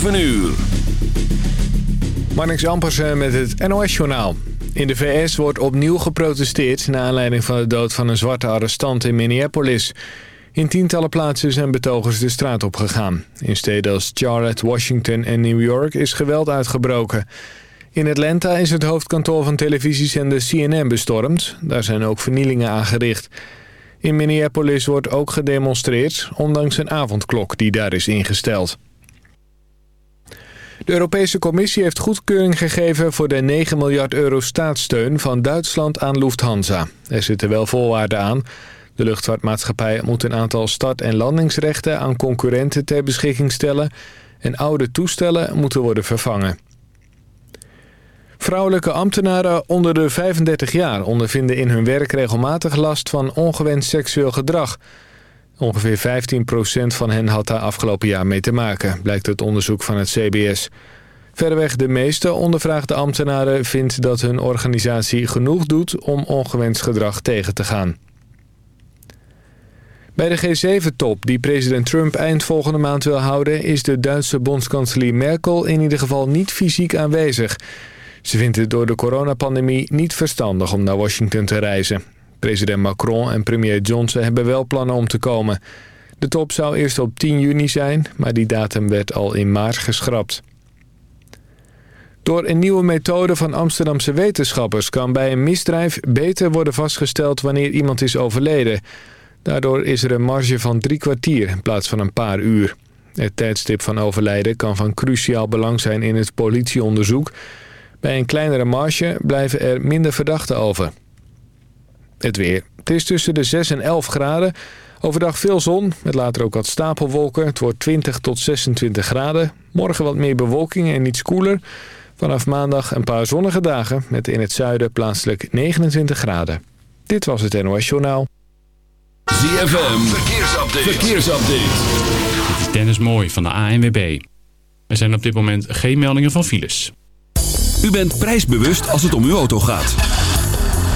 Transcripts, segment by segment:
7 uur. Marnix Ampersen met het NOS-journaal. In de VS wordt opnieuw geprotesteerd... naar aanleiding van de dood van een zwarte arrestant in Minneapolis. In tientallen plaatsen zijn betogers de straat opgegaan. In steden als Charlotte, Washington en New York is geweld uitgebroken. In Atlanta is het hoofdkantoor van televisiezender CNN bestormd. Daar zijn ook vernielingen aangericht. In Minneapolis wordt ook gedemonstreerd... ondanks een avondklok die daar is ingesteld. De Europese Commissie heeft goedkeuring gegeven voor de 9 miljard euro staatssteun van Duitsland aan Lufthansa. Er zitten wel voorwaarden aan. De luchtvaartmaatschappij moet een aantal start- en landingsrechten aan concurrenten ter beschikking stellen en oude toestellen moeten worden vervangen. Vrouwelijke ambtenaren onder de 35 jaar ondervinden in hun werk regelmatig last van ongewenst seksueel gedrag. Ongeveer 15% van hen had daar afgelopen jaar mee te maken, blijkt uit onderzoek van het CBS. Verreweg de meeste ondervraagde ambtenaren vindt dat hun organisatie genoeg doet om ongewenst gedrag tegen te gaan. Bij de G7-top die president Trump eind volgende maand wil houden... is de Duitse bondskanselier Merkel in ieder geval niet fysiek aanwezig. Ze vindt het door de coronapandemie niet verstandig om naar Washington te reizen. President Macron en premier Johnson hebben wel plannen om te komen. De top zou eerst op 10 juni zijn, maar die datum werd al in maart geschrapt. Door een nieuwe methode van Amsterdamse wetenschappers... kan bij een misdrijf beter worden vastgesteld wanneer iemand is overleden. Daardoor is er een marge van drie kwartier in plaats van een paar uur. Het tijdstip van overlijden kan van cruciaal belang zijn in het politieonderzoek. Bij een kleinere marge blijven er minder verdachten over. Het weer. Het is tussen de 6 en 11 graden. Overdag veel zon, met later ook wat stapelwolken. Het wordt 20 tot 26 graden. Morgen wat meer bewolking en iets koeler. Vanaf maandag een paar zonnige dagen met in het zuiden plaatselijk 29 graden. Dit was het NOS Journaal. ZFM, verkeersupdate. verkeersupdate. Dit is Dennis Mooi van de ANWB. Er zijn op dit moment geen meldingen van files. U bent prijsbewust als het om uw auto gaat.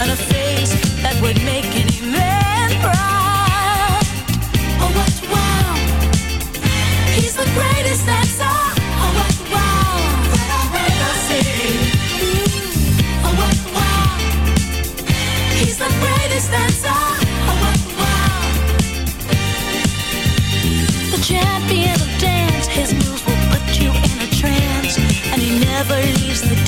and a face that would make any man proud. Oh, what wow! He's the greatest. Oh, what wow! Mm. Oh, what wow! He's the greatest. Oh, what wow! The champion of dance, his moves will put you in a trance, and he never leaves the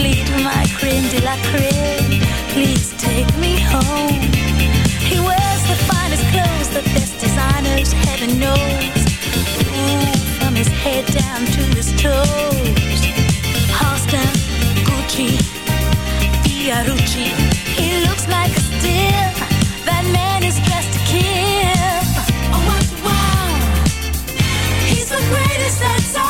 fleet, my creme de la creme. Please take me home. He wears the finest clothes, the best designers, heaven knows. Ooh, from his head down to his toes. Halston, Gucci, Fiorucci. He looks like a steal. That man is dressed to kill. Oh, what wow. He's the greatest that's all.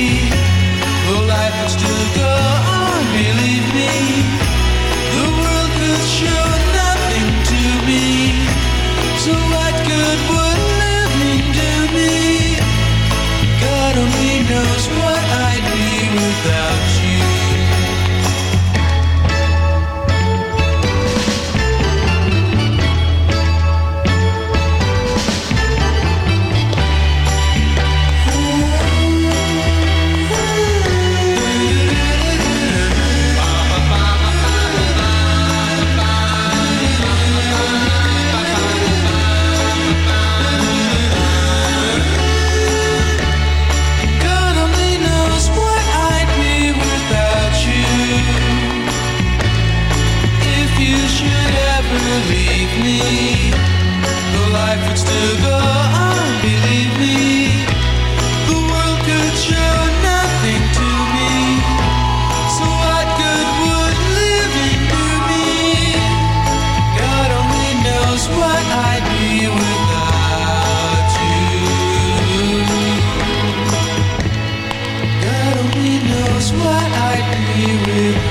what I'd be without.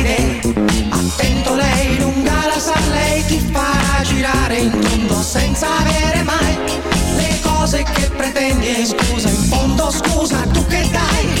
Attento lei lunga la sa, lei ti farà girare in tondo senza avere mai le cose che pretendi e scusa, in fondo scusa, tu che dai?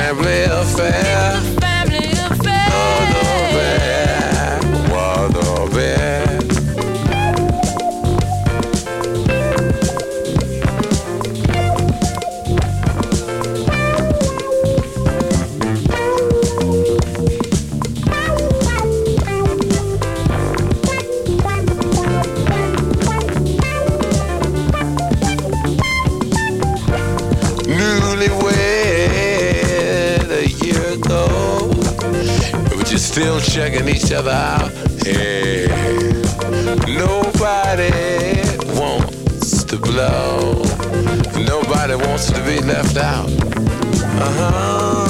family affair. Still checking each other out. Hey, nobody wants to blow. Nobody wants to be left out. Uh huh.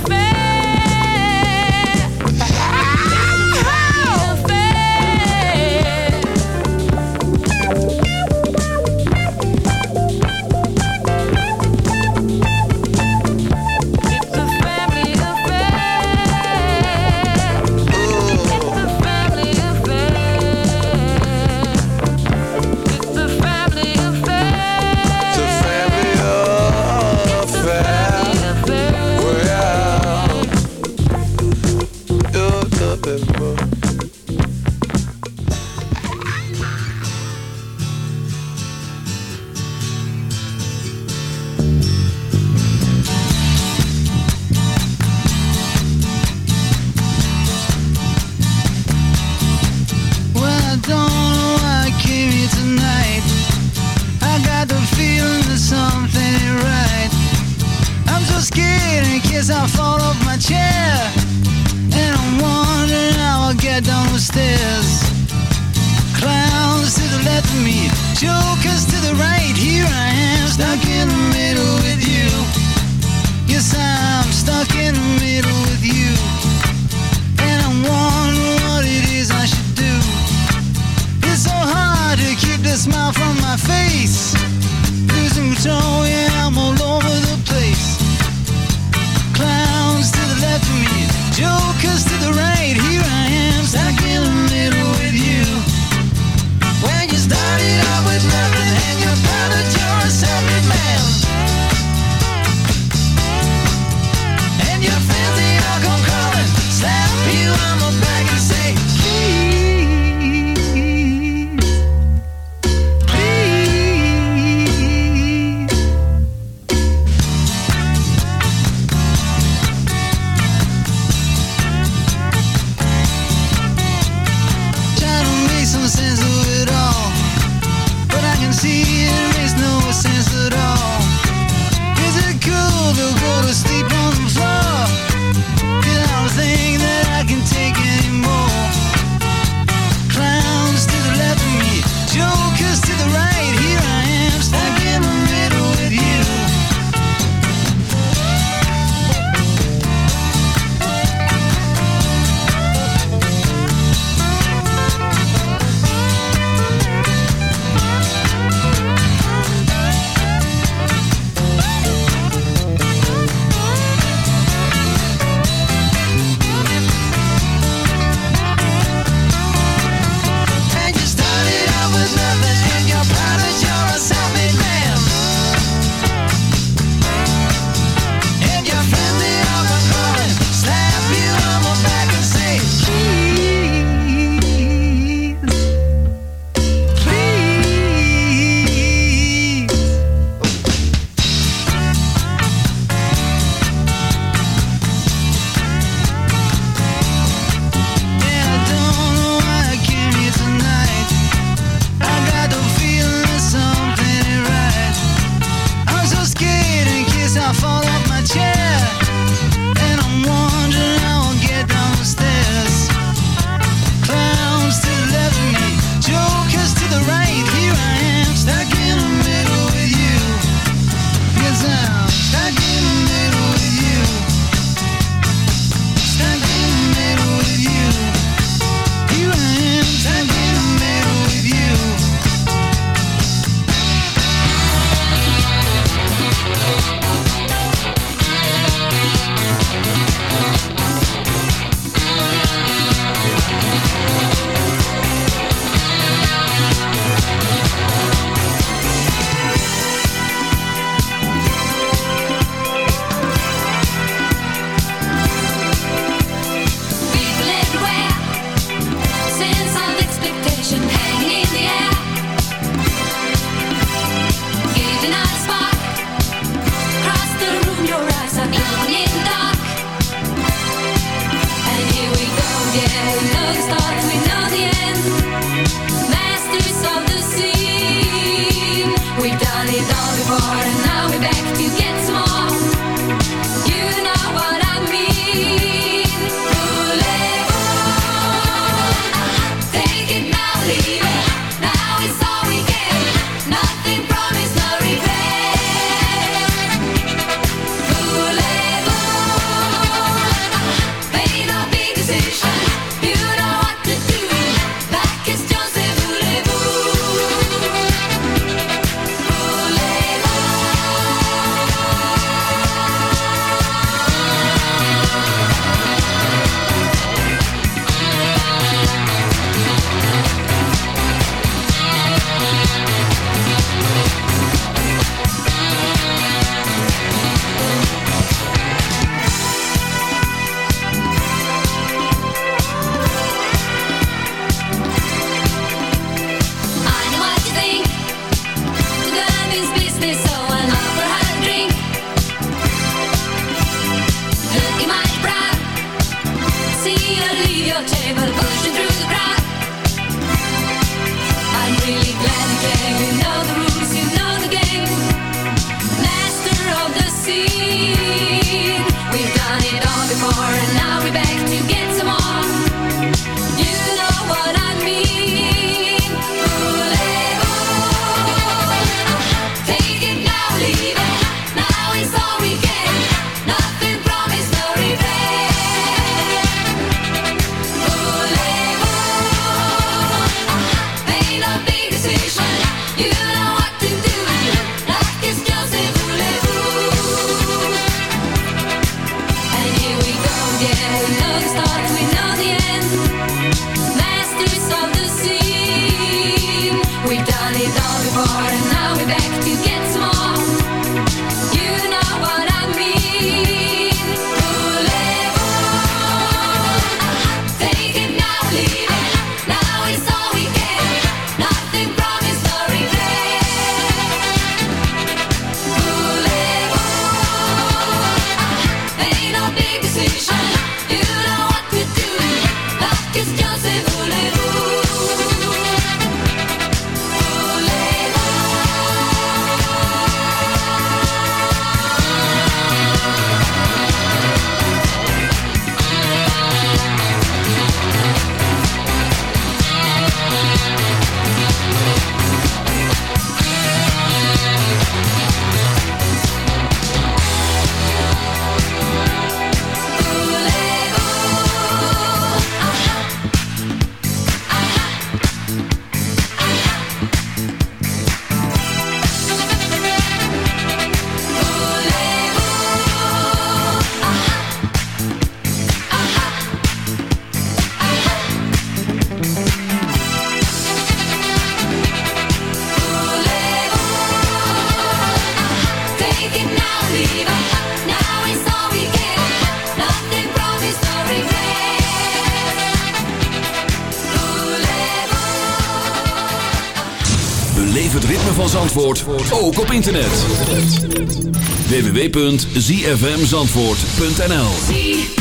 www.zfmzandvoort.nl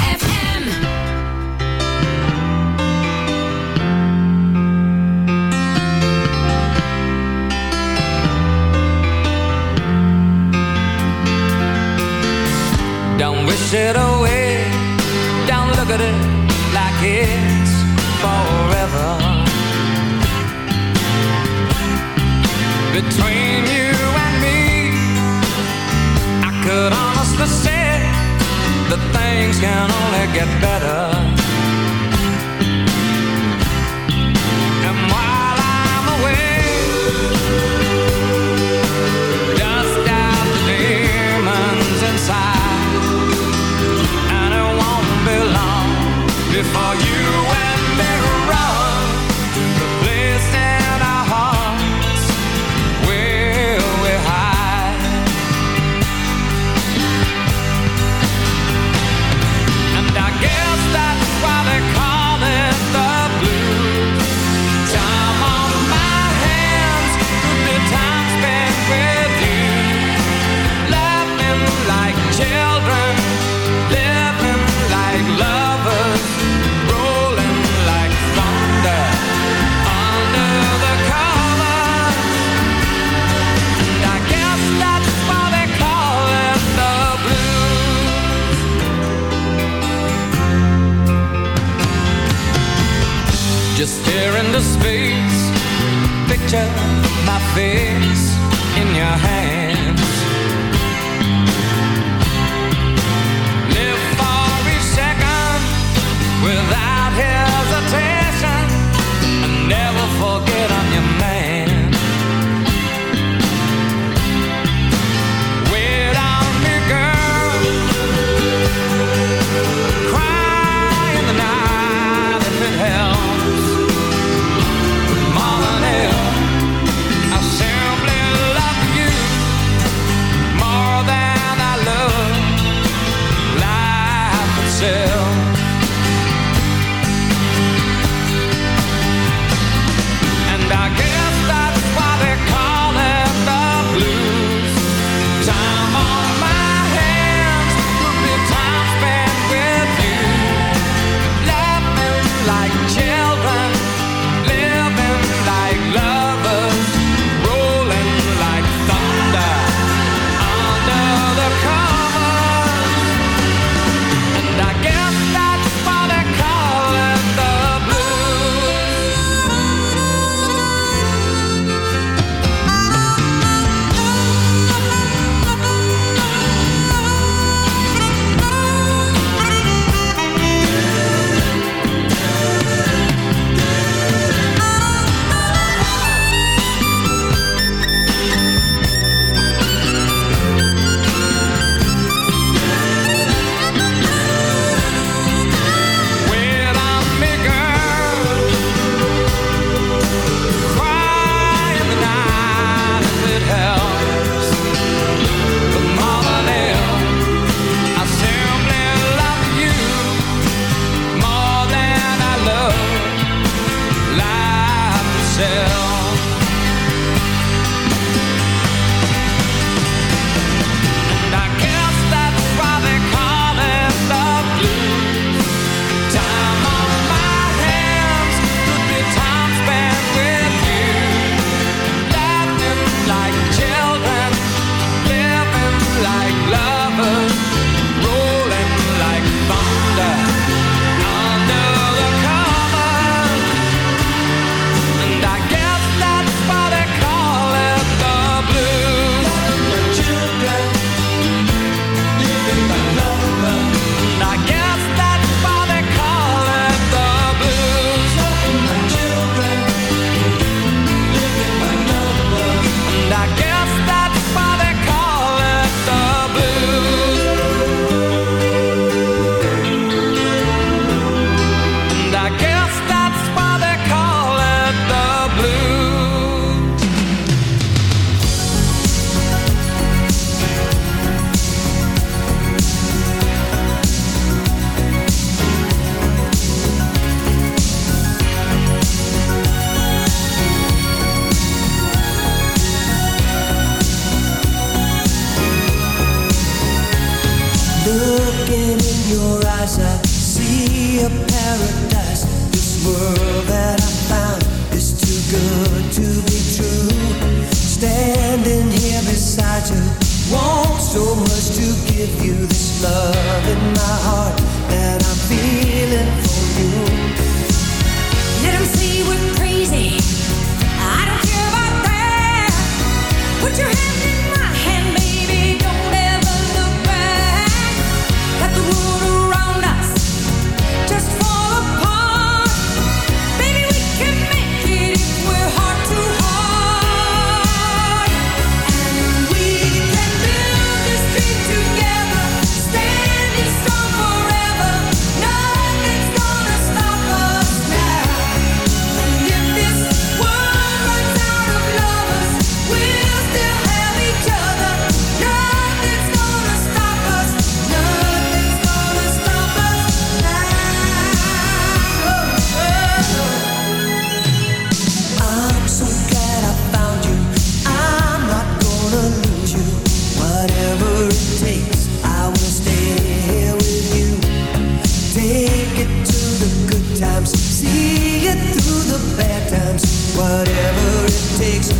Whatever it takes.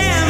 damn